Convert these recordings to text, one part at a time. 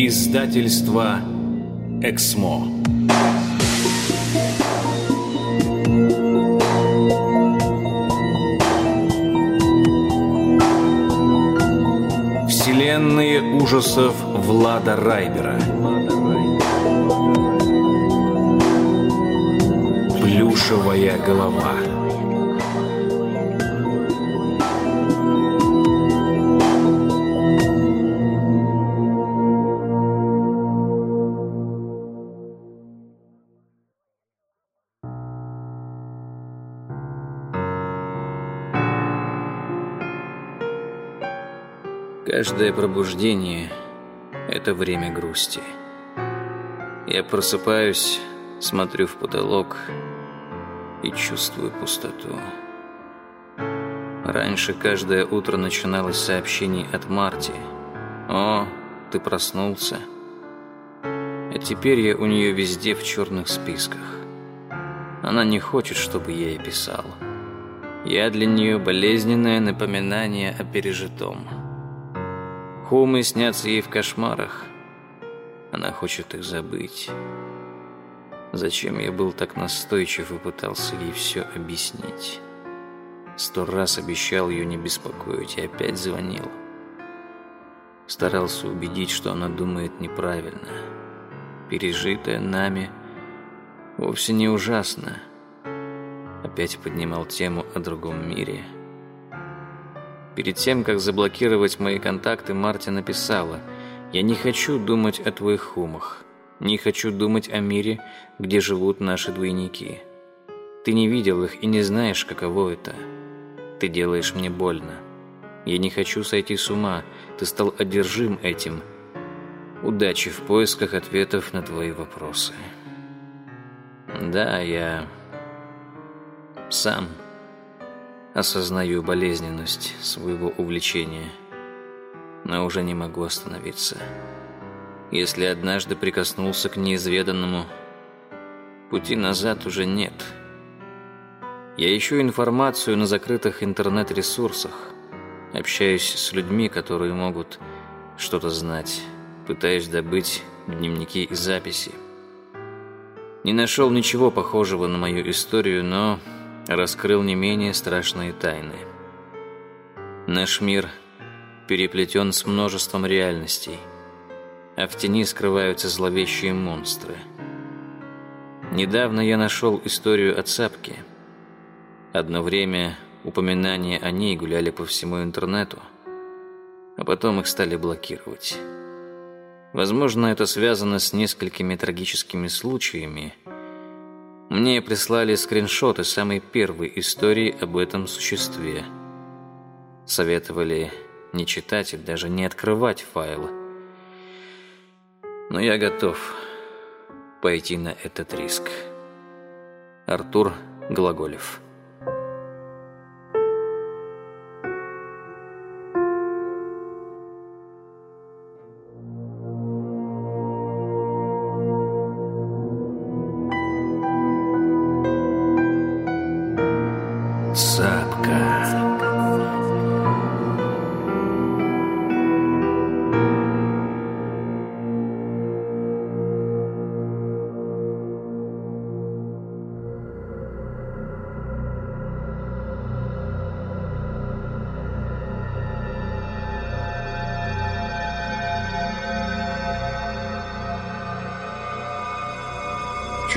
Издательство «Эксмо». Вселенные ужасов Влада Райбера. Плюшевая голова. Каждое пробуждение – это время грусти. Я просыпаюсь, смотрю в потолок и чувствую пустоту. Раньше каждое утро начиналось с сообщений от Марти. «О, ты проснулся». А теперь я у нее везде в черных списках. Она не хочет, чтобы я ей писал. Я для нее болезненное напоминание о пережитом. Хумы снятся ей в кошмарах. Она хочет их забыть. Зачем я был так настойчив и пытался ей все объяснить? Сто раз обещал ее не беспокоить и опять звонил. Старался убедить, что она думает неправильно. Пережитое нами вовсе не ужасно. Опять поднимал тему о другом мире – Перед тем, как заблокировать мои контакты, Марти написала «Я не хочу думать о твоих хумах. Не хочу думать о мире, где живут наши двойники. Ты не видел их и не знаешь, каково это. Ты делаешь мне больно. Я не хочу сойти с ума. Ты стал одержим этим. Удачи в поисках ответов на твои вопросы». Да, я сам осознаю болезненность своего увлечения, но уже не могу остановиться. Если однажды прикоснулся к неизведанному, пути назад уже нет. Я ищу информацию на закрытых интернет-ресурсах, общаюсь с людьми, которые могут что-то знать, пытаюсь добыть дневники и записи. Не нашел ничего похожего на мою историю, но раскрыл не менее страшные тайны. Наш мир переплетен с множеством реальностей, а в тени скрываются зловещие монстры. Недавно я нашел историю о Цапке. Одно время упоминания о ней гуляли по всему интернету, а потом их стали блокировать. Возможно, это связано с несколькими трагическими случаями – мне прислали скриншоты самой первой истории об этом существе. Советовали не читать и даже не открывать файлы. Но я готов пойти на этот риск. Артур Глаголев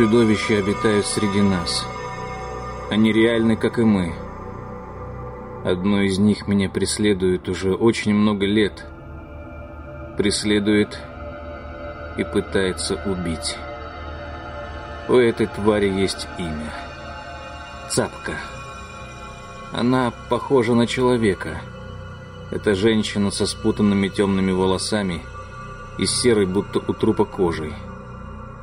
Чудовища обитают среди нас. Они реальны, как и мы. Одно из них меня преследует уже очень много лет. Преследует и пытается убить. У этой твари есть имя. Цапка. Она похожа на человека. Это женщина со спутанными темными волосами и серой, будто у трупа кожей.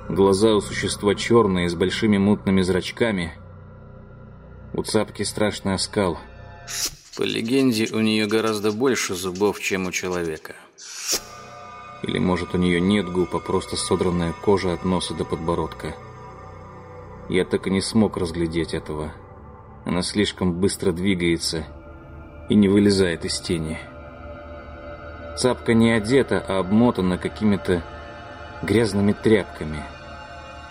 Глаза у существа черные, с большими мутными зрачками. У цапки страшный оскал. По легенде, у нее гораздо больше зубов, чем у человека. Или, может, у нее нет губ, а просто содранная кожа от носа до подбородка. Я так и не смог разглядеть этого. Она слишком быстро двигается и не вылезает из тени. Цапка не одета, а обмотана какими-то грязными тряпками.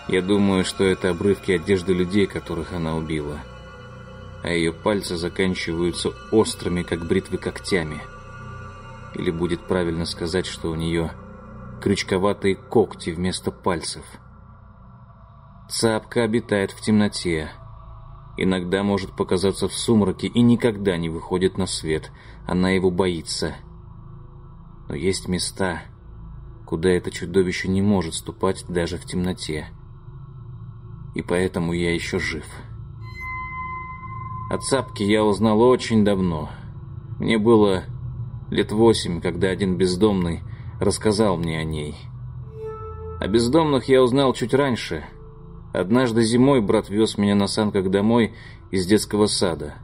Я думаю, что это обрывки одежды людей, которых она убила. А ее пальцы заканчиваются острыми, как бритвы, когтями. Или будет правильно сказать, что у нее крючковатые когти вместо пальцев. Цапка обитает в темноте. Иногда может показаться в сумраке и никогда не выходит на свет. Она его боится. Но есть места, куда это чудовище не может ступать даже в темноте. И поэтому я еще жив. О Цапке я узнал очень давно. Мне было лет восемь, когда один бездомный рассказал мне о ней. О бездомных я узнал чуть раньше. Однажды зимой брат вез меня на санках домой из детского сада.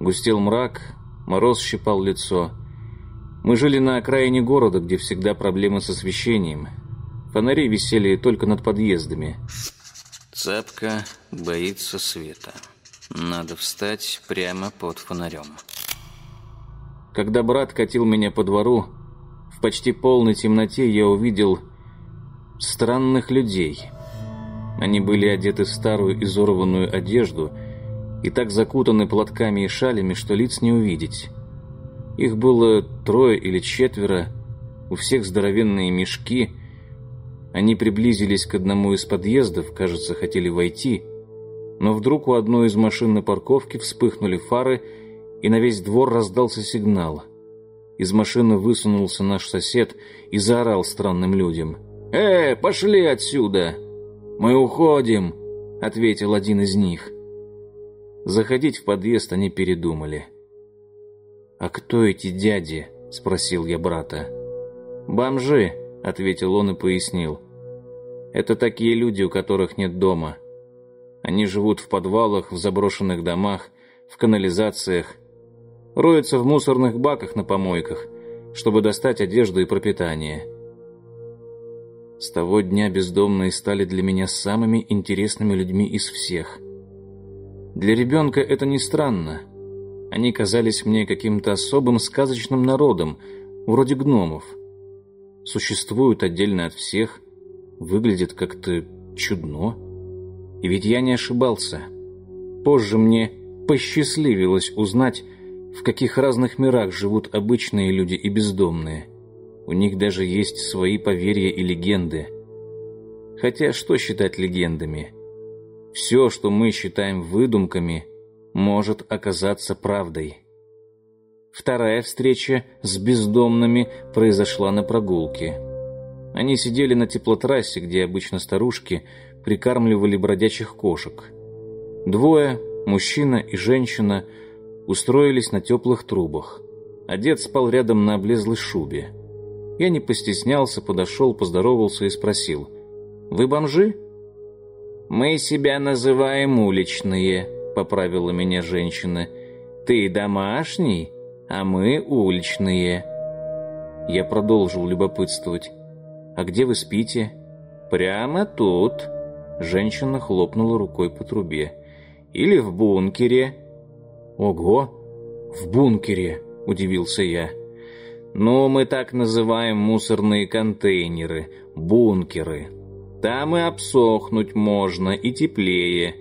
Густел мрак, мороз щипал лицо. Мы жили на окраине города, где всегда проблемы с освещением. Фонари висели только над подъездами. Цапка боится света. Надо встать прямо под фонарем. Когда брат катил меня по двору, в почти полной темноте я увидел странных людей. Они были одеты в старую изорванную одежду и так закутаны платками и шалями, что лиц не увидеть. Их было трое или четверо, у всех здоровенные мешки. Они приблизились к одному из подъездов, кажется, хотели войти, но вдруг у одной из машин на парковке вспыхнули фары, и на весь двор раздался сигнал — из машины высунулся наш сосед и заорал странным людям. «Э, пошли отсюда!» «Мы уходим!» — ответил один из них. Заходить в подъезд они передумали. «А кто эти дяди?» — спросил я брата. «Бомжи», — ответил он и пояснил. «Это такие люди, у которых нет дома. Они живут в подвалах, в заброшенных домах, в канализациях, роются в мусорных баках на помойках, чтобы достать одежду и пропитание. С того дня бездомные стали для меня самыми интересными людьми из всех. Для ребенка это не странно. Они казались мне каким-то особым сказочным народом, вроде гномов. Существуют отдельно от всех, выглядят как-то чудно. И ведь я не ошибался. Позже мне посчастливилось узнать, в каких разных мирах живут обычные люди и бездомные. У них даже есть свои поверья и легенды. Хотя что считать легендами? Все, что мы считаем выдумками, может оказаться правдой. Вторая встреча с бездомными произошла на прогулке. Они сидели на теплотрассе, где обычно старушки прикармливали бродячих кошек. Двое, мужчина и женщина, устроились на теплых трубах. Одет спал рядом на облезлой шубе. Я не постеснялся, подошел, поздоровался и спросил. «Вы бомжи?» «Мы себя называем уличные», — поправила меня женщина. «Ты домашний, а мы уличные». Я продолжил любопытствовать. «А где вы спите?» «Прямо тут», — женщина хлопнула рукой по трубе. «Или в бункере». «Ого! В бункере!» — удивился я. «Ну, мы так называем мусорные контейнеры, бункеры. Там и обсохнуть можно, и теплее».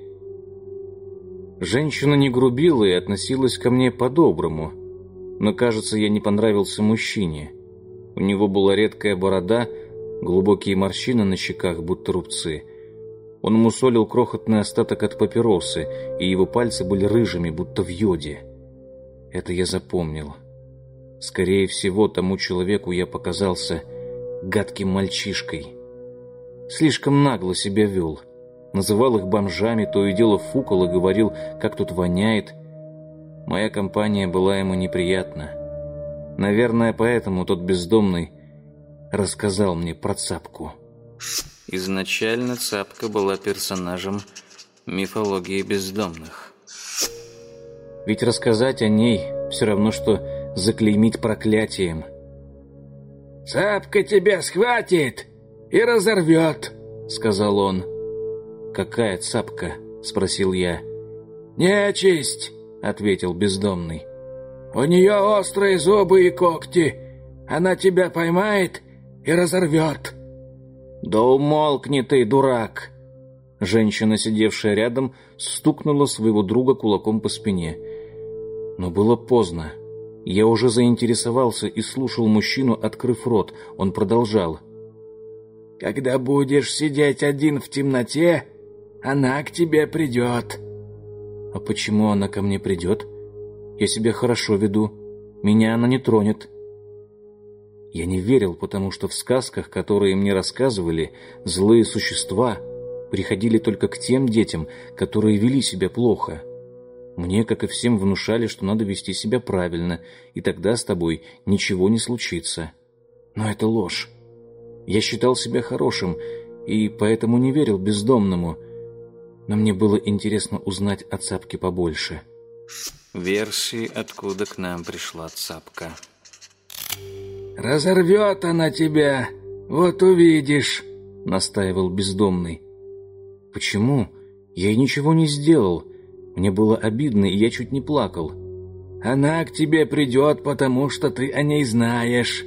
Женщина не грубила и относилась ко мне по-доброму, но, кажется, я не понравился мужчине. У него была редкая борода, глубокие морщины на щеках, будто рубцы — он мусолил крохотный остаток от папиросы, и его пальцы были рыжими, будто в йоде. Это я запомнил. Скорее всего, тому человеку я показался гадким мальчишкой. Слишком нагло себя вел. Называл их бомжами, то и дело фукал и говорил, как тут воняет. Моя компания была ему неприятна. Наверное, поэтому тот бездомный рассказал мне про цапку. Изначально Цапка была персонажем мифологии бездомных. Ведь рассказать о ней все равно, что заклеймить проклятием. «Цапка тебя схватит и разорвет», — сказал он. «Какая цапка?» — спросил я. «Нечисть», — ответил бездомный. «У нее острые зубы и когти, Она тебя поймает и разорвет». «Да умолкни ты, дурак!» Женщина, сидевшая рядом, стукнула своего друга кулаком по спине. Но было поздно. Я уже заинтересовался и слушал мужчину, открыв рот. Он продолжал. «Когда будешь сидеть один в темноте, она к тебе придет». «А почему она ко мне придет? Я себя хорошо веду. Меня она не тронет». Я не верил, потому что в сказках, которые мне рассказывали, злые существа приходили только к тем детям, которые вели себя плохо. Мне, как и всем, внушали, что надо вести себя правильно, и тогда с тобой ничего не случится. Но это ложь. Я считал себя хорошим, и поэтому не верил бездомному. Но мне было интересно узнать о Цапке побольше. Версии, откуда к нам пришла Цапка. «Разорвет она тебя, вот увидишь», — настаивал бездомный. «Почему? Я ей ничего не сделал. Мне было обидно, и я чуть не плакал». «Она к тебе придет, потому что ты о ней знаешь.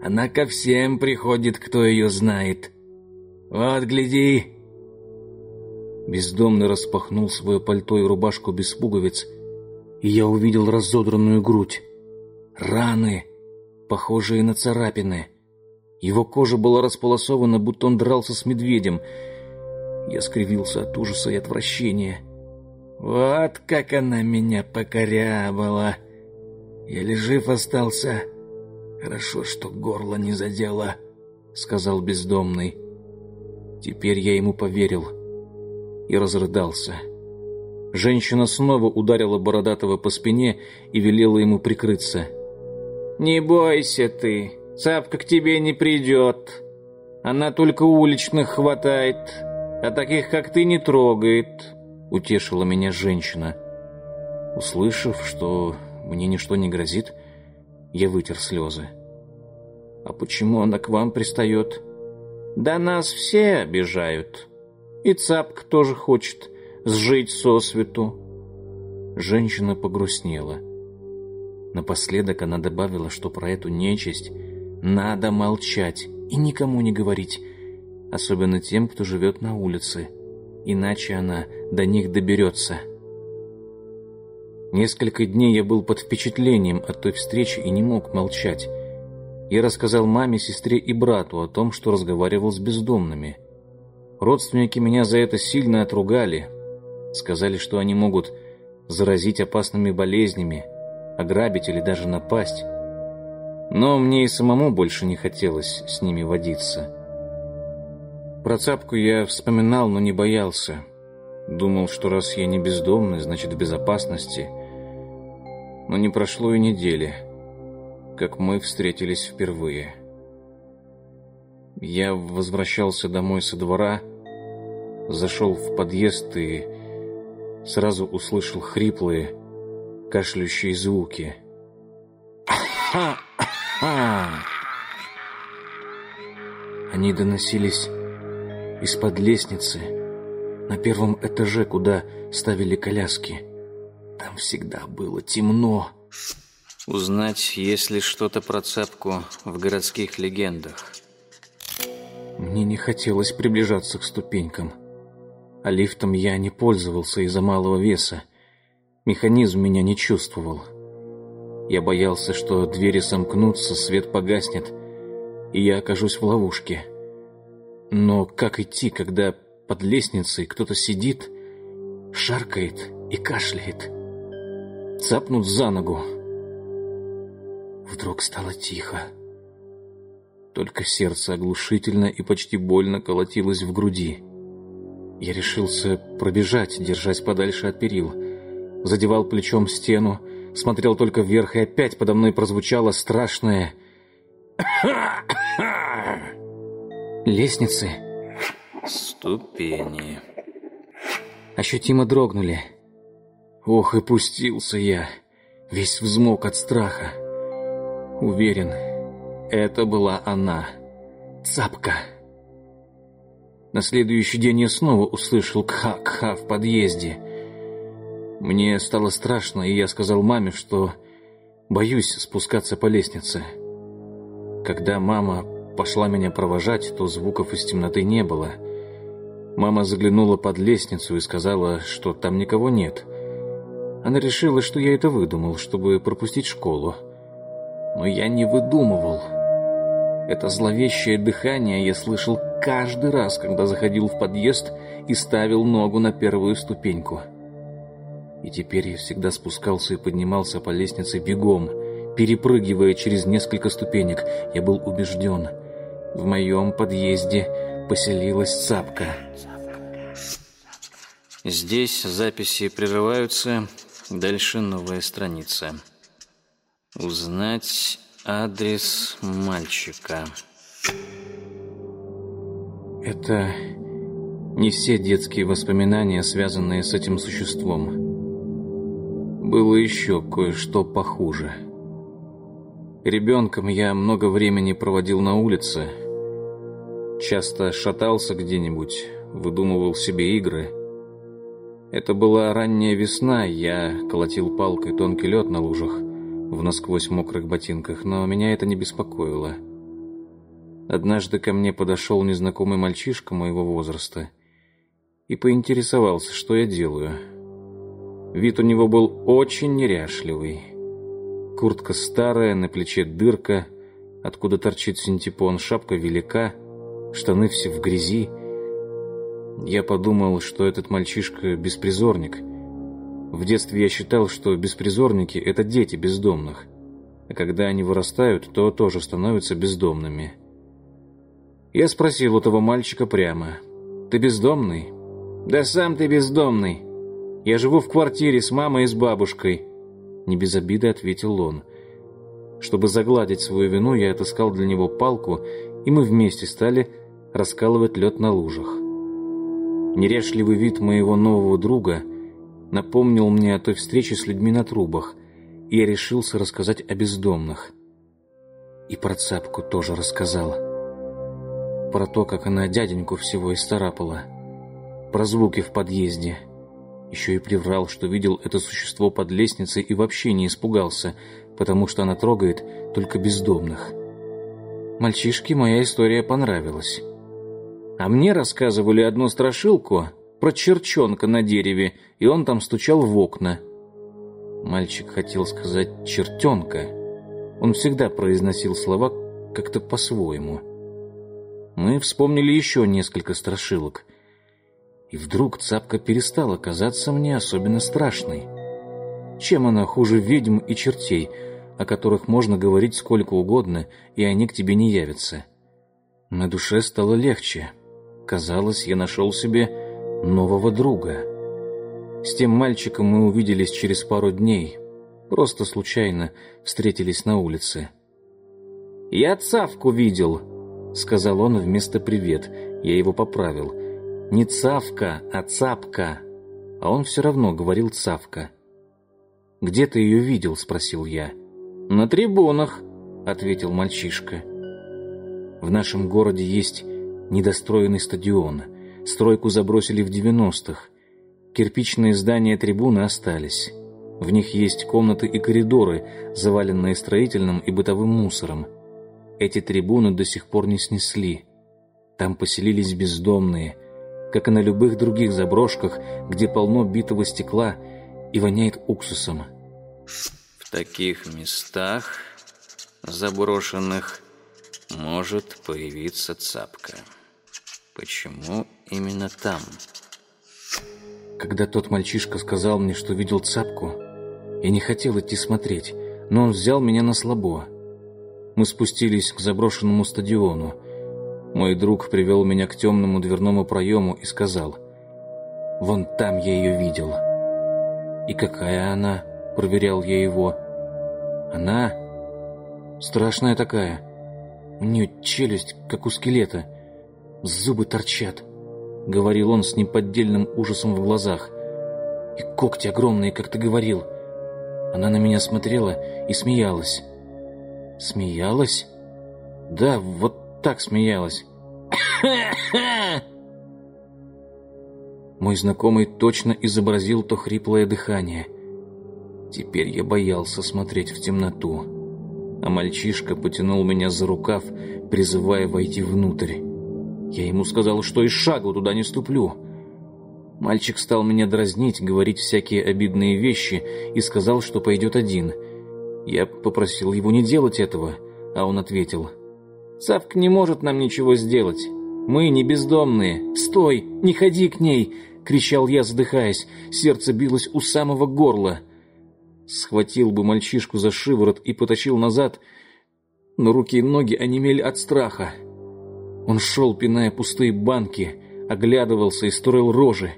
Она ко всем приходит, кто ее знает. Вот, гляди». Бездомный распахнул свое пальто и рубашку без пуговиц, и я увидел разодранную грудь, раны, похожие на царапины. Его кожа была располосована, будто он дрался с медведем. Я скривился от ужаса и отвращения. «Вот как она меня покорябала! Еле жив остался. Хорошо, что горло не задело», — сказал бездомный. Теперь я ему поверил и разрыдался. Женщина снова ударила Бородатого по спине и велела ему прикрыться. «Не бойся ты, цапка к тебе не придет. Она только уличных хватает, а таких, как ты, не трогает», — утешила меня женщина. Услышав, что мне ничто не грозит, я вытер слезы. «А почему она к вам пристает?» «Да нас все обижают. И цапка тоже хочет сжить сосвету». Женщина погрустнела. Напоследок она добавила, что про эту нечисть надо молчать и никому не говорить, особенно тем, кто живет на улице, иначе она до них доберется. Несколько дней я был под впечатлением от той встречи и не мог молчать. Я рассказал маме, сестре и брату о том, что разговаривал с бездомными. Родственники меня за это сильно отругали. Сказали, что они могут заразить опасными болезнями, ограбить или даже напасть. Но мне и самому больше не хотелось с ними водиться. Про цапку я вспоминал, но не боялся. Думал, что раз я не бездомный, значит в безопасности. Но не прошло и недели, как мы встретились впервые. Я возвращался домой со двора, зашел в подъезд и сразу услышал хриплые, кашляющие звуки. Они доносились из-под лестницы на первом этаже, куда ставили коляски. Там всегда было темно. Узнать, есть ли что-то про цепку в городских легендах. Мне не хотелось приближаться к ступенькам. А лифтом я не пользовался из-за малого веса. Механизм меня не чувствовал. Я боялся, что двери сомкнутся, свет погаснет, и я окажусь в ловушке. Но как идти, когда под лестницей кто-то сидит, шаркает и кашляет? Цапнут за ногу. Вдруг стало тихо. Только сердце оглушительно и почти больно колотилось в груди. Я решился пробежать, держась подальше от перил задевал плечом стену, смотрел только вверх, и опять подо мной прозвучало страшное Лестницы. Ступени. Ощутимо дрогнули. Ох, и пустился я, весь взмок от страха. Уверен, это была она, цапка. На следующий день я снова услышал кха-кха в подъезде. Мне стало страшно, и я сказал маме, что боюсь спускаться по лестнице. Когда мама пошла меня провожать, то звуков из темноты не было. Мама заглянула под лестницу и сказала, что там никого нет. Она решила, что я это выдумал, чтобы пропустить школу. Но я не выдумывал. Это зловещее дыхание я слышал каждый раз, когда заходил в подъезд и ставил ногу на первую ступеньку. И теперь я всегда спускался и поднимался по лестнице бегом, перепрыгивая через несколько ступенек. Я был убежден, в моем подъезде поселилась цапка. Здесь записи прерываются, дальше новая страница. Узнать Адрес мальчика. Это не все детские воспоминания, связанные с этим существом. Было еще кое-что похуже. Ребенком я много времени проводил на улице. Часто шатался где-нибудь, выдумывал себе игры. Это была ранняя весна, я колотил палкой тонкий лед на лужах в насквозь мокрых ботинках, но меня это не беспокоило. Однажды ко мне подошел незнакомый мальчишка моего возраста и поинтересовался, что я делаю. Вид у него был очень неряшливый. Куртка старая, на плече дырка, откуда торчит синтепон, шапка велика, штаны все в грязи. Я подумал, что этот мальчишка беспризорник — в детстве я считал, что беспризорники — это дети бездомных, а когда они вырастают, то тоже становятся бездомными. Я спросил у того мальчика прямо, «Ты бездомный?» «Да сам ты бездомный. Я живу в квартире с мамой и с бабушкой», — не без обиды ответил он. Чтобы загладить свою вину, я отыскал для него палку, и мы вместе стали раскалывать лед на лужах. Нерешливый вид моего нового друга — напомнил мне о той встрече с людьми на трубах, и я решился рассказать о бездомных. И про цапку тоже рассказал. Про то, как она дяденьку всего исцарапала. Про звуки в подъезде. Еще и приврал, что видел это существо под лестницей и вообще не испугался, потому что она трогает только бездомных. Мальчишке моя история понравилась. А мне рассказывали одну страшилку про черчонка на дереве, и он там стучал в окна. Мальчик хотел сказать «чертенка». Он всегда произносил слова как-то по-своему. Мы вспомнили еще несколько страшилок. И вдруг цапка перестала казаться мне особенно страшной. Чем она хуже ведьм и чертей, о которых можно говорить сколько угодно, и они к тебе не явятся? На душе стало легче. Казалось, я нашел себе нового друга. С тем мальчиком мы увиделись через пару дней. Просто случайно встретились на улице. «Я Цавку видел», — сказал он вместо «привет». Я его поправил. «Не Цавка, а Цапка». А он все равно говорил Цавка. «Где ты ее видел?» — спросил я. «На трибунах», — ответил мальчишка. «В нашем городе есть недостроенный стадион — Стройку забросили в 90-х. Кирпичные здания трибуны остались. В них есть комнаты и коридоры, заваленные строительным и бытовым мусором. Эти трибуны до сих пор не снесли. Там поселились бездомные, как и на любых других заброшках, где полно битого стекла и воняет уксусом. В таких местах, заброшенных, может появиться цапка. Почему именно там? Когда тот мальчишка сказал мне, что видел цапку, я не хотел идти смотреть, но он взял меня на слабо. Мы спустились к заброшенному стадиону. Мой друг привел меня к темному дверному проему и сказал, «Вон там я ее видел». «И какая она?» — проверял я его. «Она страшная такая. У нее челюсть, как у скелета» зубы торчат», — говорил он с неподдельным ужасом в глазах. «И когти огромные, как ты говорил». Она на меня смотрела и смеялась. «Смеялась?» «Да, вот так смеялась». Мой знакомый точно изобразил то хриплое дыхание. Теперь я боялся смотреть в темноту. а мальчишка потянул меня за рукав, призывая войти внутрь. Я ему сказал, что и шагу туда не ступлю. Мальчик стал меня дразнить, говорить всякие обидные вещи и сказал, что пойдет один. Я попросил его не делать этого, а он ответил, «Савка не может нам ничего сделать. Мы не бездомные. Стой, не ходи к ней!» — кричал я, задыхаясь. Сердце билось у самого горла. Схватил бы мальчишку за шиворот и потащил назад, но руки и ноги онемели от страха. Он шел, пиная пустые банки, оглядывался и строил рожи.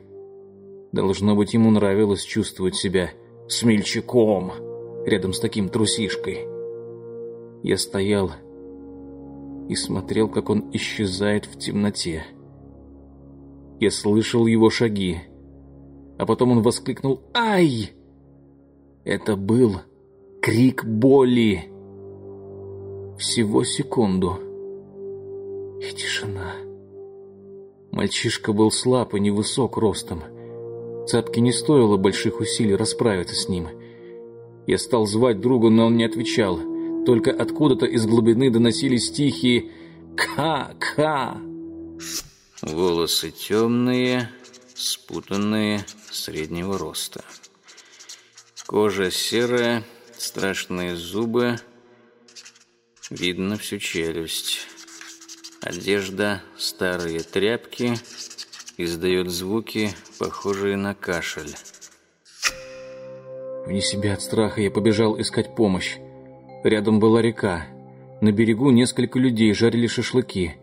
Должно быть, ему нравилось чувствовать себя смельчаком рядом с таким трусишкой. Я стоял и смотрел, как он исчезает в темноте. Я слышал его шаги, а потом он воскликнул «Ай!». Это был крик боли. Всего секунду. И тишина. Мальчишка был слаб и невысок ростом. Цапке не стоило больших усилий расправиться с ним. Я стал звать друга, но он не отвечал. Только откуда-то из глубины доносились тихие «Ка-ка». Волосы темные, спутанные, среднего роста. Кожа серая, страшные зубы, видно всю челюсть. Одежда, старые тряпки, издает звуки, похожие на кашель. Вне себя от страха я побежал искать помощь. Рядом была река. На берегу несколько людей жарили шашлыки.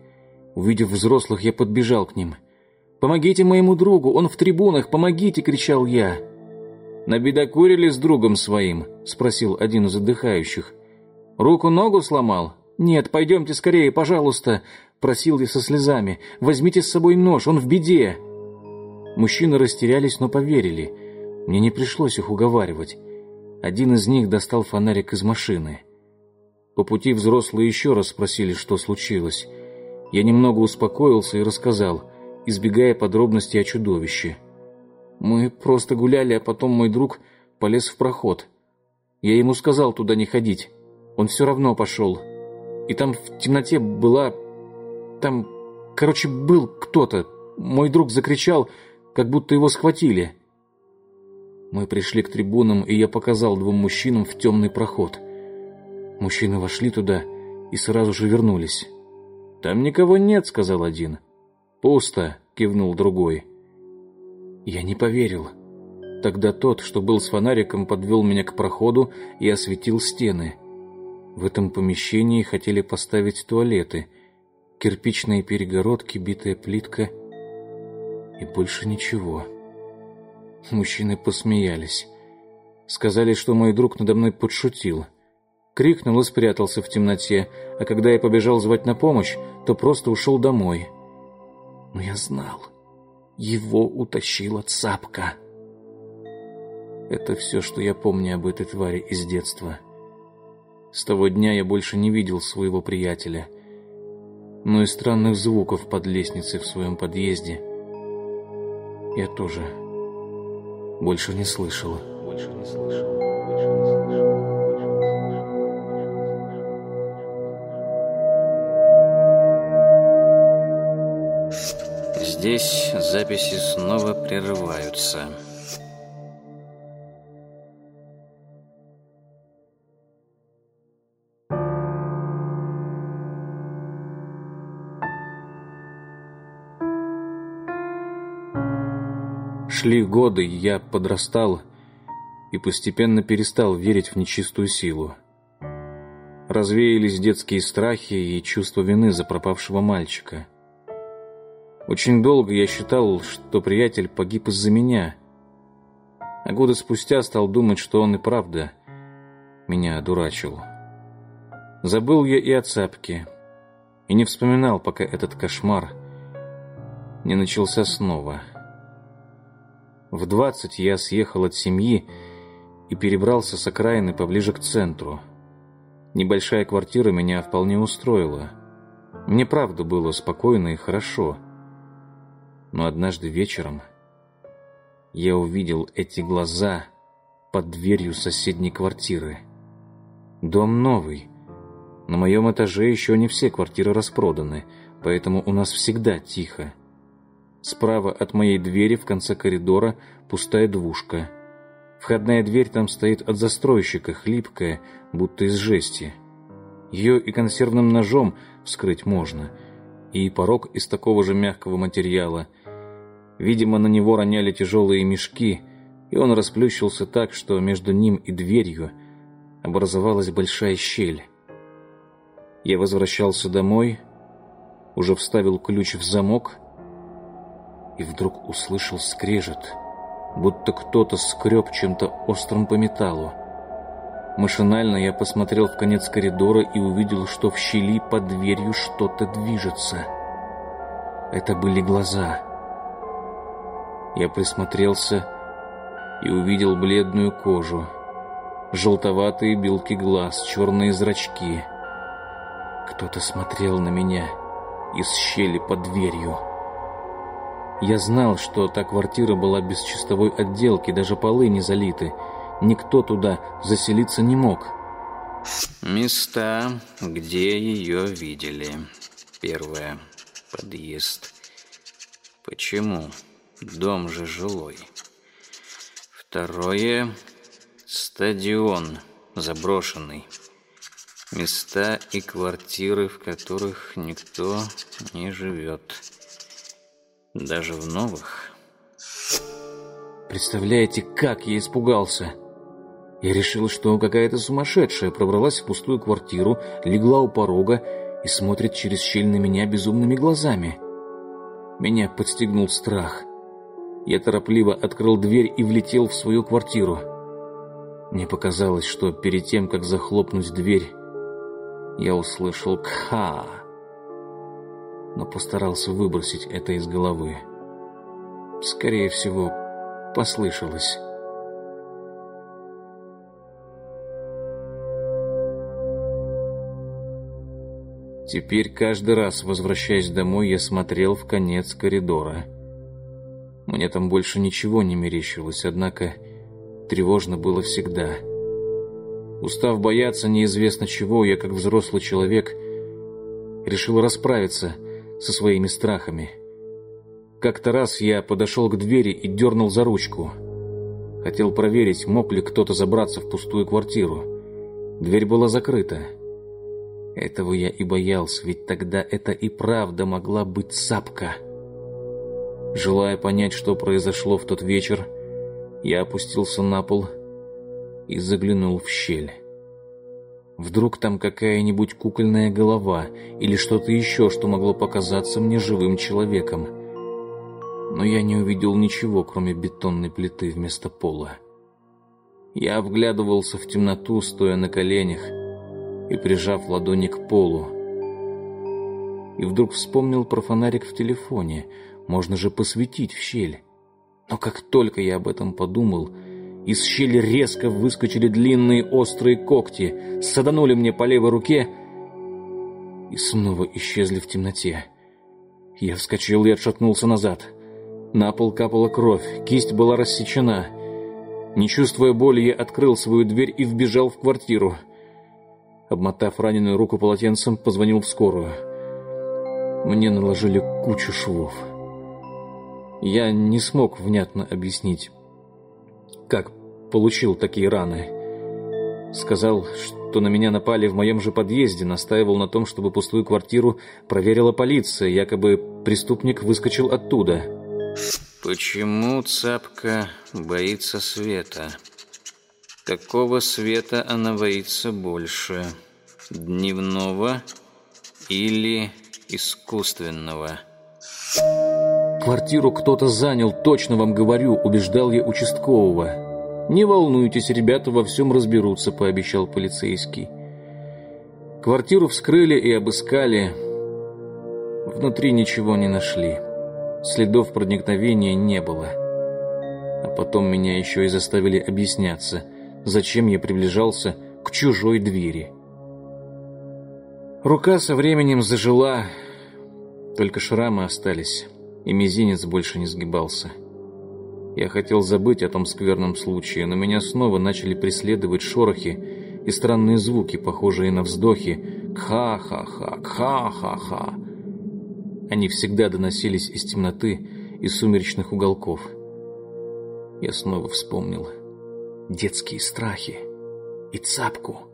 Увидев взрослых, я подбежал к ним. «Помогите моему другу, он в трибунах, помогите!» — кричал я. «Набедокурили с другом своим?» — спросил один из отдыхающих. «Руку-ногу сломал?» «Нет, пойдемте скорее, пожалуйста!» — просил я со слезами. «Возьмите с собой нож, он в беде!» Мужчины растерялись, но поверили — мне не пришлось их уговаривать. Один из них достал фонарик из машины. По пути взрослые еще раз спросили, что случилось. Я немного успокоился и рассказал, избегая подробностей о чудовище. Мы просто гуляли, а потом мой друг полез в проход. Я ему сказал туда не ходить. Он все равно пошел. И там в темноте была... Там, короче, был кто-то. Мой друг закричал, как будто его схватили. Мы пришли к трибунам, и я показал двум мужчинам в темный проход. Мужчины вошли туда и сразу же вернулись. «Там никого нет», — сказал один. «Пусто», — кивнул другой. Я не поверил. Тогда тот, что был с фонариком, подвел меня к проходу и осветил стены. В этом помещении хотели поставить туалеты, кирпичные перегородки, битая плитка и больше ничего. Мужчины посмеялись. Сказали, что мой друг надо мной подшутил. Крикнул и спрятался в темноте, а когда я побежал звать на помощь, то просто ушел домой. Но я знал, его утащила цапка. Это все, что я помню об этой твари из детства. С того дня я больше не видел своего приятеля. Но и странных звуков под лестницей в своем подъезде я тоже больше не слышала. Больше не слышала. Здесь записи снова прерываются. Шли годы, я подрастал и постепенно перестал верить в нечистую силу. Развеялись детские страхи и чувство вины за пропавшего мальчика. Очень долго я считал, что приятель погиб из-за меня, а годы спустя стал думать, что он и правда меня одурачил. Забыл я и о цапке, и не вспоминал, пока этот кошмар не начался снова — в двадцать я съехал от семьи и перебрался с окраины поближе к центру. Небольшая квартира меня вполне устроила. Мне правда было спокойно и хорошо. Но однажды вечером я увидел эти глаза под дверью соседней квартиры. Дом новый, На моем этаже еще не все квартиры распроданы, поэтому у нас всегда тихо. Справа от моей двери в конце коридора пустая двушка. Входная дверь там стоит от застройщика, хлипкая, будто из жести. Ее и консервным ножом вскрыть можно, и порог из такого же мягкого материала. Видимо, на него роняли тяжелые мешки, и он расплющился так, что между ним и дверью образовалась большая щель. Я возвращался домой, уже вставил ключ в замок и вдруг услышал скрежет, будто кто-то скреб чем-то острым по металлу. Машинально я посмотрел в конец коридора и увидел, что в щели под дверью что-то движется. Это были глаза. Я присмотрелся и увидел бледную кожу, желтоватые белки глаз, черные зрачки — кто-то смотрел на меня из щели под дверью. Я знал, что та квартира была без чистовой отделки, даже полы не залиты. Никто туда заселиться не мог. Места, где ее видели. Первое. Подъезд. Почему? Дом же жилой. Второе. Стадион заброшенный. Места и квартиры, в которых никто не живет. Даже в новых. Представляете, как я испугался? Я решил, что какая-то сумасшедшая пробралась в пустую квартиру, легла у порога и смотрит через щель на меня безумными глазами. Меня подстегнул страх. Я торопливо открыл дверь и влетел в свою квартиру. Мне показалось, что перед тем, как захлопнуть дверь, я услышал «кха», но постарался выбросить это из головы. Скорее всего, послышалось. Теперь каждый раз, возвращаясь домой, я смотрел в конец коридора. Мне там больше ничего не мерещилось, однако тревожно было всегда — Устав бояться неизвестно чего, я, как взрослый человек, решил расправиться со своими страхами. Как-то раз я подошел к двери и дернул за ручку. Хотел проверить, мог ли кто-то забраться в пустую квартиру. Дверь была закрыта. Этого я и боялся, ведь тогда это и правда могла быть сапка. Желая понять, что произошло в тот вечер, я опустился на пол и заглянул в щель. Вдруг там какая-нибудь кукольная голова или что-то еще, что могло показаться мне живым человеком. Но я не увидел ничего, кроме бетонной плиты вместо пола. Я вглядывался в темноту, стоя на коленях и прижав ладони к полу. И вдруг вспомнил про фонарик в телефоне. Можно же посветить в щель. Но как только я об этом подумал, из щели резко выскочили длинные острые когти, саданули мне по левой руке и снова исчезли в темноте. Я вскочил и отшатнулся назад. На пол капала кровь, кисть была рассечена. Не чувствуя боли, я открыл свою дверь и вбежал в квартиру. Обмотав раненую руку полотенцем, позвонил в скорую. Мне наложили кучу швов. Я не смог внятно объяснить, как получил такие раны. Сказал, что на меня напали в моем же подъезде, настаивал на том, чтобы пустую квартиру проверила полиция, якобы преступник выскочил оттуда. Почему цапка боится света? Какого света она боится больше? Дневного или искусственного? Квартиру кто-то занял, точно вам говорю, убеждал я участкового. «Не волнуйтесь, ребята во всем разберутся», — пообещал полицейский. Квартиру вскрыли и обыскали. Внутри ничего не нашли. Следов проникновения не было. А потом меня еще и заставили объясняться, зачем я приближался к чужой двери. Рука со временем зажила, только шрамы остались, и мизинец больше не сгибался. Я хотел забыть о том скверном случае, но меня снова начали преследовать шорохи и странные звуки, похожие на вздохи, Кха-ха-ха, кха-ха-ха. Они всегда доносились из темноты и сумеречных уголков. Я снова вспомнил детские страхи и цапку.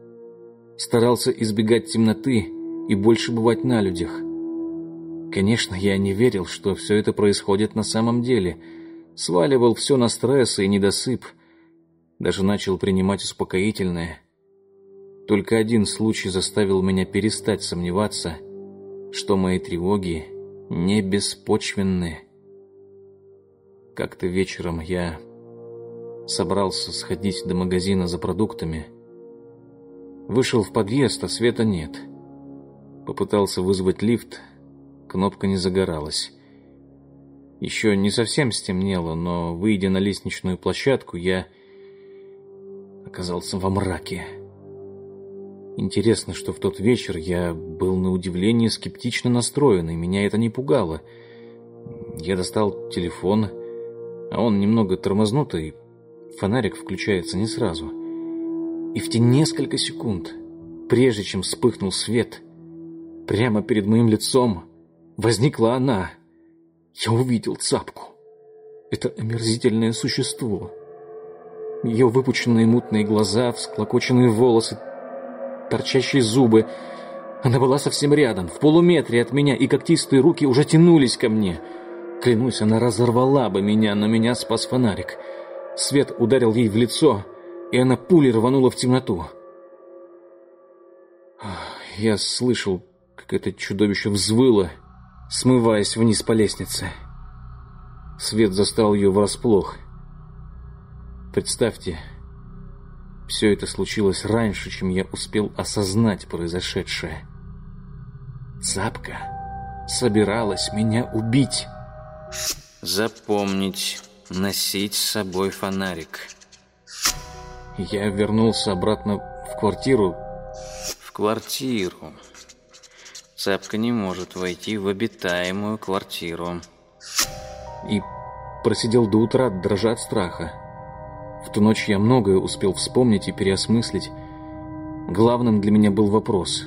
Старался избегать темноты и больше бывать на людях. Конечно, я не верил, что все это происходит на самом деле. Сваливал все на стресс и недосып. Даже начал принимать успокоительное. Только один случай заставил меня перестать сомневаться, что мои тревоги не беспочвенны. Как-то вечером я собрался сходить до магазина за продуктами. Вышел в подъезд, а света нет. Попытался вызвать лифт, кнопка не загоралась. Еще не совсем стемнело, но, выйдя на лестничную площадку, я оказался во мраке. Интересно, что в тот вечер я был на удивление скептично настроен, и меня это не пугало. Я достал телефон, а он немного тормознутый, фонарик включается не сразу. И в те несколько секунд, прежде чем вспыхнул свет, прямо перед моим лицом возникла она. Я увидел цапку. Это омерзительное существо. Ее выпученные мутные глаза, всклокоченные волосы, торчащие зубы. Она была совсем рядом, в полуметре от меня, и когтистые руки уже тянулись ко мне. Клянусь, она разорвала бы меня, но меня спас фонарик. Свет ударил ей в лицо, и она пулей рванула в темноту. Я слышал, как это чудовище взвыло, смываясь вниз по лестнице. Свет застал ее врасплох. Представьте, все это случилось раньше, чем я успел осознать произошедшее. Цапка собиралась меня убить. Запомнить, носить с собой фонарик. Я вернулся обратно в квартиру. В квартиру. Цапка не может войти в обитаемую квартиру. И просидел до утра, дрожа от страха. В ту ночь я многое успел вспомнить и переосмыслить. Главным для меня был вопрос.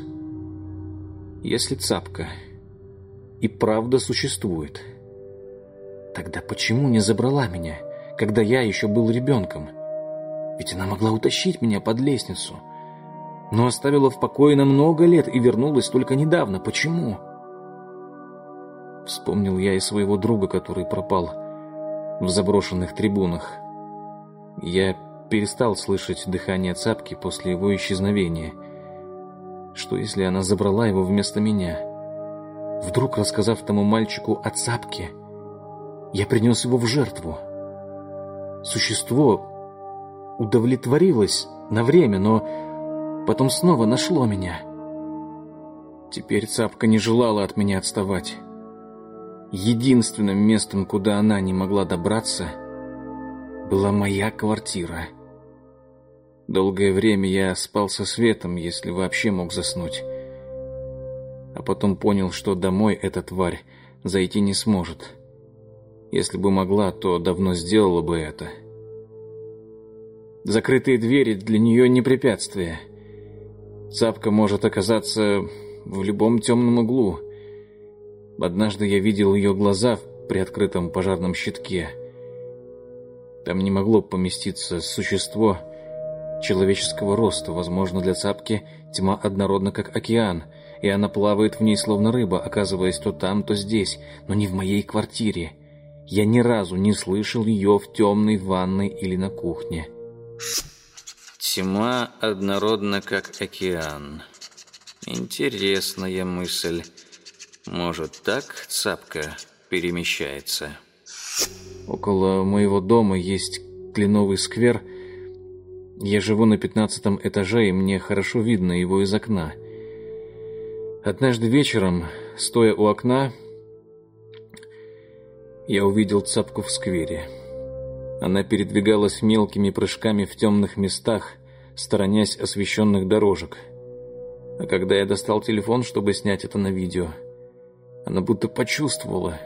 Если цапка и правда существует, тогда почему не забрала меня, когда я еще был ребенком? Ведь она могла утащить меня под лестницу, но оставила в покое на много лет и вернулась только недавно. Почему? Вспомнил я и своего друга, который пропал в заброшенных трибунах. Я перестал слышать дыхание цапки после его исчезновения. Что если она забрала его вместо меня? Вдруг, рассказав тому мальчику о цапке, я принес его в жертву. Существо удовлетворилось на время, но потом снова нашло меня. Теперь цапка не желала от меня отставать. Единственным местом, куда она не могла добраться — была моя квартира. Долгое время я спал со светом, если вообще мог заснуть. А потом понял, что домой эта тварь зайти не сможет. Если бы могла, то давно сделала бы это. Закрытые двери для нее не препятствие. Цапка может оказаться в любом темном углу. Однажды я видел ее глаза в приоткрытом пожарном щитке — там не могло поместиться существо человеческого роста. Возможно, для цапки тьма однородна, как океан, и она плавает в ней, словно рыба, оказываясь то там, то здесь, но не в моей квартире. Я ни разу не слышал ее в темной ванной или на кухне. Тьма однородна, как океан. Интересная мысль. Может, так цапка перемещается?» Около моего дома есть кленовый сквер. Я живу на пятнадцатом этаже, и мне хорошо видно его из окна. Однажды вечером, стоя у окна, я увидел цапку в сквере. Она передвигалась мелкими прыжками в темных местах, сторонясь освещенных дорожек. А когда я достал телефон, чтобы снять это на видео, она будто почувствовала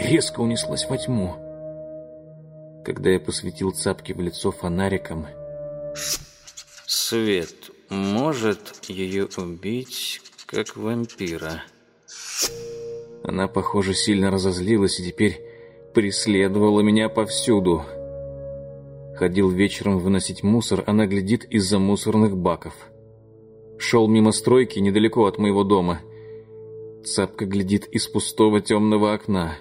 и резко унеслась во тьму. Когда я посветил цапке в лицо фонариком... Свет может ее убить, как вампира. Она, похоже, сильно разозлилась и теперь преследовала меня повсюду. Ходил вечером выносить мусор, она глядит из-за мусорных баков. Шел мимо стройки недалеко от моего дома. Цапка глядит из пустого темного окна.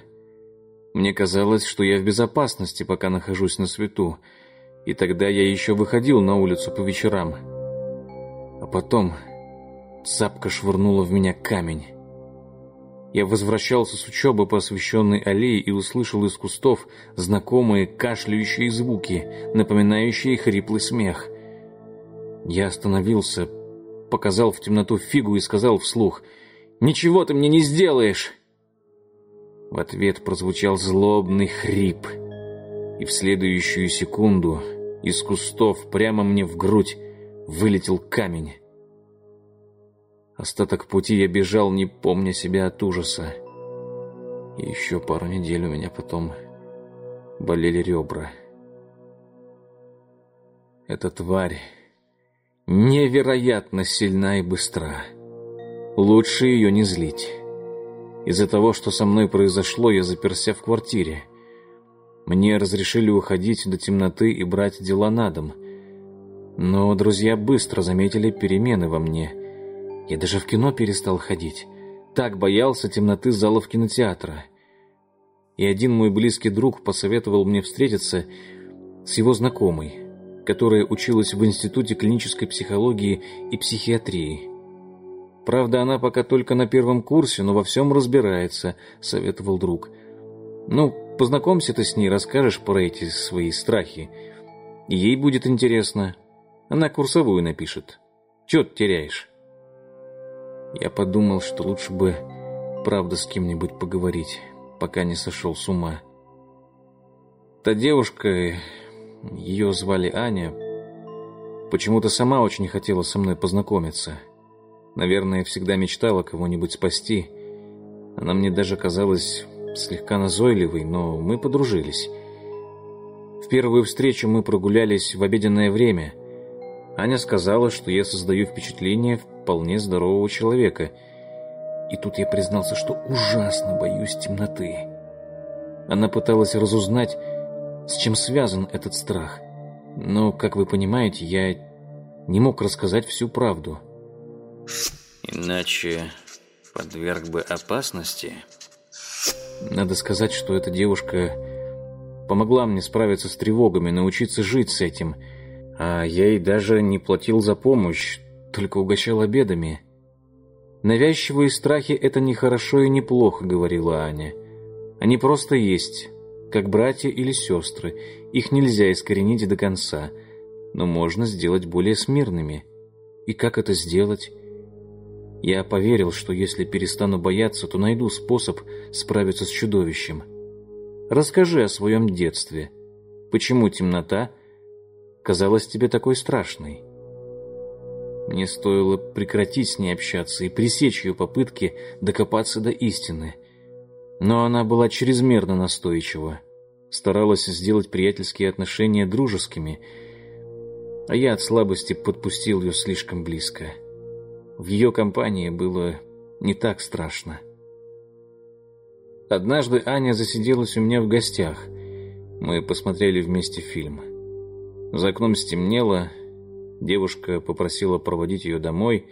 Мне казалось, что я в безопасности, пока нахожусь на свету, и тогда я еще выходил на улицу по вечерам. А потом цапка швырнула в меня камень. Я возвращался с учебы по освещенной аллее и услышал из кустов знакомые кашляющие звуки, напоминающие хриплый смех. Я остановился, показал в темноту фигу и сказал вслух «Ничего ты мне не сделаешь!» В ответ прозвучал злобный хрип, и в следующую секунду из кустов прямо мне в грудь вылетел камень. Остаток пути я бежал, не помня себя от ужаса. И еще пару недель у меня потом болели ребра. Эта тварь невероятно сильна и быстра. Лучше ее не злить. Из-за того, что со мной произошло, я заперся в квартире. Мне разрешили уходить до темноты и брать дела на дом. Но друзья быстро заметили перемены во мне — я даже в кино перестал ходить. Так боялся темноты залов кинотеатра. И один мой близкий друг посоветовал мне встретиться с его знакомой, которая училась в Институте клинической психологии и психиатрии. Правда, она пока только на первом курсе, но во всем разбирается, советовал друг. Ну, познакомься ты с ней, расскажешь про эти свои страхи. ей будет интересно. Она курсовую напишет. Чего ты теряешь? Я подумал, что лучше бы правда с кем-нибудь поговорить, пока не сошел с ума. Та девушка, ее звали Аня, почему-то сама очень хотела со мной познакомиться. Наверное, всегда мечтала кого-нибудь спасти. Она мне даже казалась слегка назойливой, но мы подружились. В первую встречу мы прогулялись в обеденное время. Аня сказала, что я создаю впечатление вполне здорового человека. И тут я признался, что ужасно боюсь темноты. Она пыталась разузнать, с чем связан этот страх. Но, как вы понимаете, я не мог рассказать всю правду. Иначе подверг бы опасности? Надо сказать, что эта девушка помогла мне справиться с тревогами, научиться жить с этим. А я ей даже не платил за помощь, только угощал обедами. «Навязчивые страхи — это не хорошо и не плохо», — говорила Аня. «Они просто есть, как братья или сестры. Их нельзя искоренить до конца, но можно сделать более смирными. И как это сделать?» Я поверил, что если перестану бояться, то найду способ справиться с чудовищем. Расскажи о своем детстве. Почему темнота казалась тебе такой страшной?» Мне стоило прекратить с ней общаться и пресечь ее попытки докопаться до истины. Но она была чрезмерно настойчива, старалась сделать приятельские отношения дружескими, а я от слабости подпустил ее слишком близко. В ее компании было не так страшно. Однажды Аня засиделась у меня в гостях. Мы посмотрели вместе фильм. За окном стемнело, Девушка попросила проводить ее домой.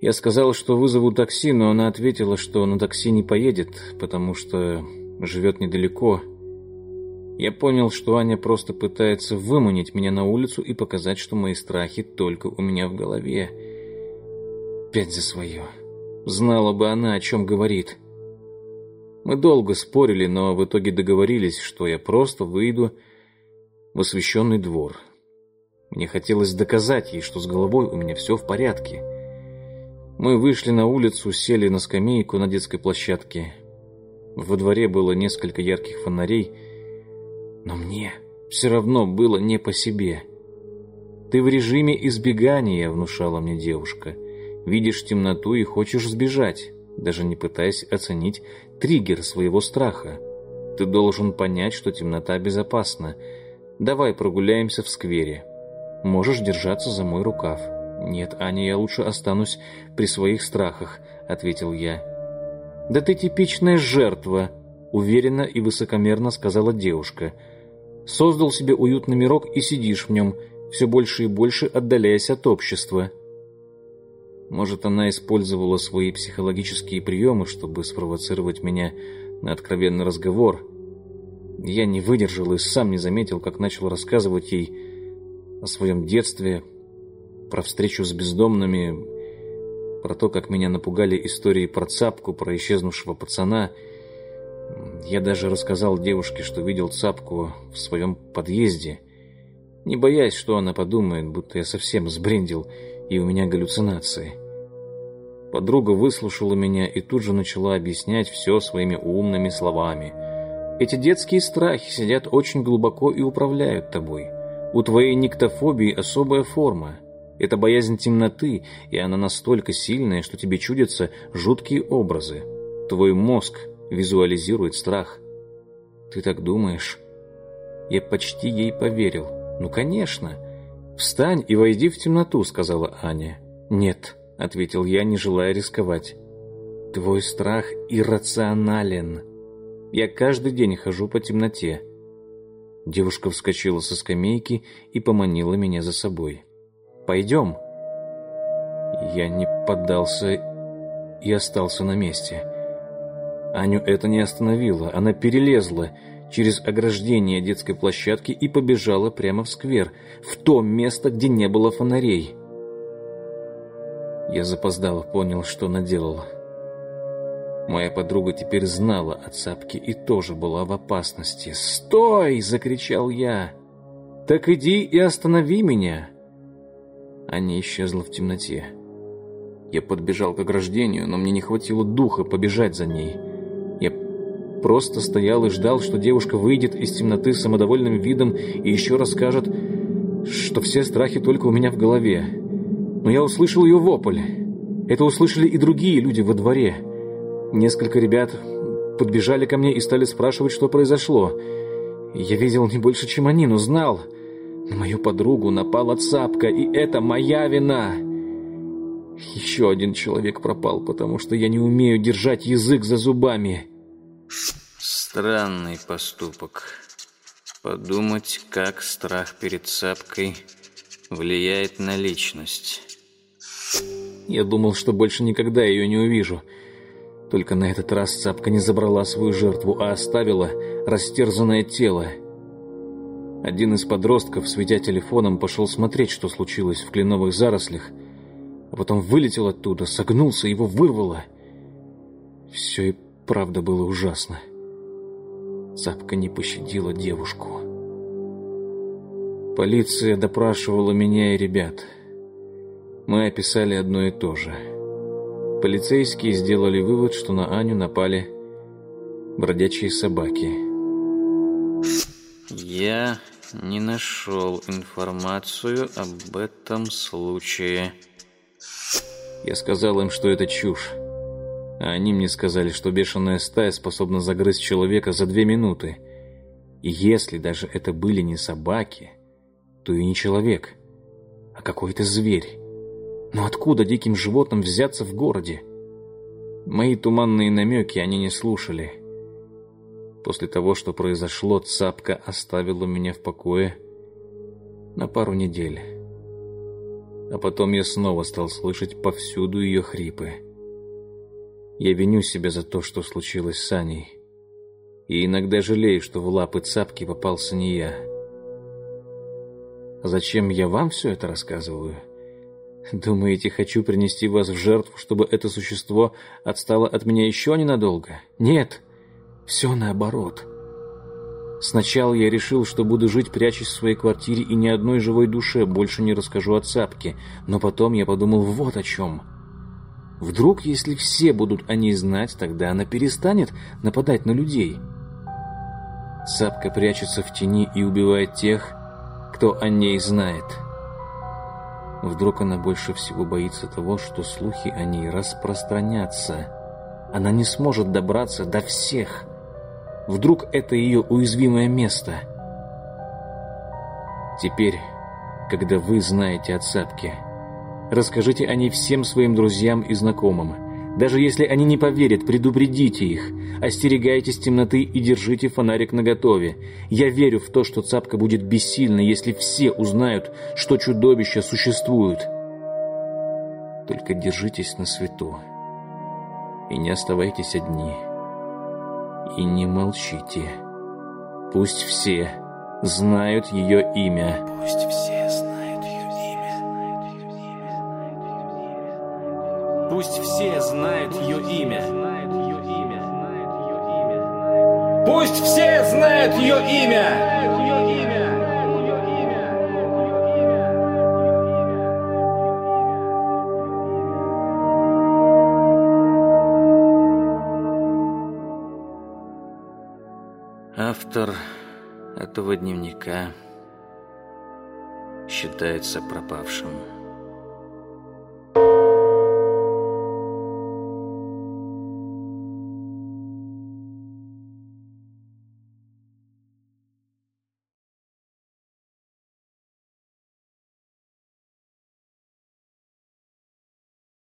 Я сказал, что вызову такси, но она ответила, что на такси не поедет, потому что живет недалеко. Я понял, что Аня просто пытается выманить меня на улицу и показать, что мои страхи только у меня в голове. Пять за свое. Знала бы она, о чем говорит. Мы долго спорили, но в итоге договорились, что я просто выйду в освещенный двор. Мне хотелось доказать ей, что с головой у меня все в порядке. Мы вышли на улицу, сели на скамейку на детской площадке. Во дворе было несколько ярких фонарей, но мне все равно было не по себе. «Ты в режиме избегания», — внушала мне девушка. «Видишь темноту и хочешь сбежать, даже не пытаясь оценить триггер своего страха. Ты должен понять, что темнота безопасна. Давай прогуляемся в сквере». Можешь держаться за мой рукав. «Нет, Аня, я лучше останусь при своих страхах», — ответил я. «Да ты типичная жертва», — уверенно и высокомерно сказала девушка. «Создал себе уютный мирок и сидишь в нем, все больше и больше отдаляясь от общества». Может, она использовала свои психологические приемы, чтобы спровоцировать меня на откровенный разговор. Я не выдержал и сам не заметил, как начал рассказывать ей о своем детстве, про встречу с бездомными, про то, как меня напугали истории про цапку, про исчезнувшего пацана. Я даже рассказал девушке, что видел цапку в своем подъезде, не боясь, что она подумает, будто я совсем сбрендил и у меня галлюцинации. Подруга выслушала меня и тут же начала объяснять все своими умными словами. Эти детские страхи сидят очень глубоко и управляют тобой. У твоей никтофобии особая форма. Это боязнь темноты, и она настолько сильная, что тебе чудятся жуткие образы. Твой мозг визуализирует страх. Ты так думаешь? Я почти ей поверил. Ну, конечно. Встань и войди в темноту, сказала Аня. Нет ответил я, не желая рисковать. Твой страх иррационален. Я каждый день хожу по темноте. Девушка вскочила со скамейки и поманила меня за собой. Пойдем. Я не поддался и остался на месте. Аню это не остановило. Она перелезла через ограждение детской площадки и побежала прямо в сквер, в то место, где не было фонарей. Я запоздало понял, что наделал. Моя подруга теперь знала о цапке и тоже была в опасности. «Стой!» — закричал я. «Так иди и останови меня!» Аня исчезла в темноте. Я подбежал к ограждению, но мне не хватило духа побежать за ней. Я просто стоял и ждал, что девушка выйдет из темноты с самодовольным видом и еще расскажет, что все страхи только у меня в голове но я услышал ее вопль. Это услышали и другие люди во дворе. Несколько ребят подбежали ко мне и стали спрашивать, что произошло. Я видел не больше, чем они, но знал. На мою подругу напала цапка, и это моя вина. Еще один человек пропал, потому что я не умею держать язык за зубами. Странный поступок. Подумать, как страх перед цапкой влияет на личность. Я думал, что больше никогда ее не увижу. Только на этот раз цапка не забрала свою жертву, а оставила растерзанное тело. Один из подростков, светя телефоном, пошел смотреть, что случилось в кленовых зарослях, а потом вылетел оттуда, согнулся, его вырвало. Все и правда было ужасно. Цапка не пощадила девушку. Полиция допрашивала меня и ребят — мы описали одно и то же. Полицейские сделали вывод, что на Аню напали бродячие собаки. Я не нашел информацию об этом случае. Я сказал им, что это чушь. А они мне сказали, что бешеная стая способна загрызть человека за две минуты. И если даже это были не собаки, то и не человек, а какой-то зверь. Но откуда диким животным взяться в городе? Мои туманные намеки они не слушали. После того, что произошло, цапка оставила меня в покое на пару недель. А потом я снова стал слышать повсюду ее хрипы. Я виню себя за то, что случилось с Аней. И иногда жалею, что в лапы цапки попался не я. Зачем я вам все это рассказываю? — Думаете, хочу принести вас в жертву, чтобы это существо отстало от меня еще ненадолго? Нет, все наоборот. Сначала я решил, что буду жить, прячась в своей квартире, и ни одной живой душе больше не расскажу о цапке. Но потом я подумал вот о чем. Вдруг, если все будут о ней знать, тогда она перестанет нападать на людей. Цапка прячется в тени и убивает тех, кто о ней знает. Вдруг она больше всего боится того, что слухи о ней распространятся. Она не сможет добраться до всех. Вдруг это ее уязвимое место. Теперь, когда вы знаете о цапке, Расскажите о ней всем своим друзьям и знакомым. Даже если они не поверят, предупредите их. Остерегайтесь темноты и держите фонарик наготове. Я верю в то, что цапка будет бессильна, если все узнают, что чудовища существуют. Только держитесь на свету. И не оставайтесь одни. И не молчите. Пусть все знают ее имя. Пусть все знают Пусть все знают ее имя. Пусть все знают ее имя. Автор этого дневника считается пропавшим.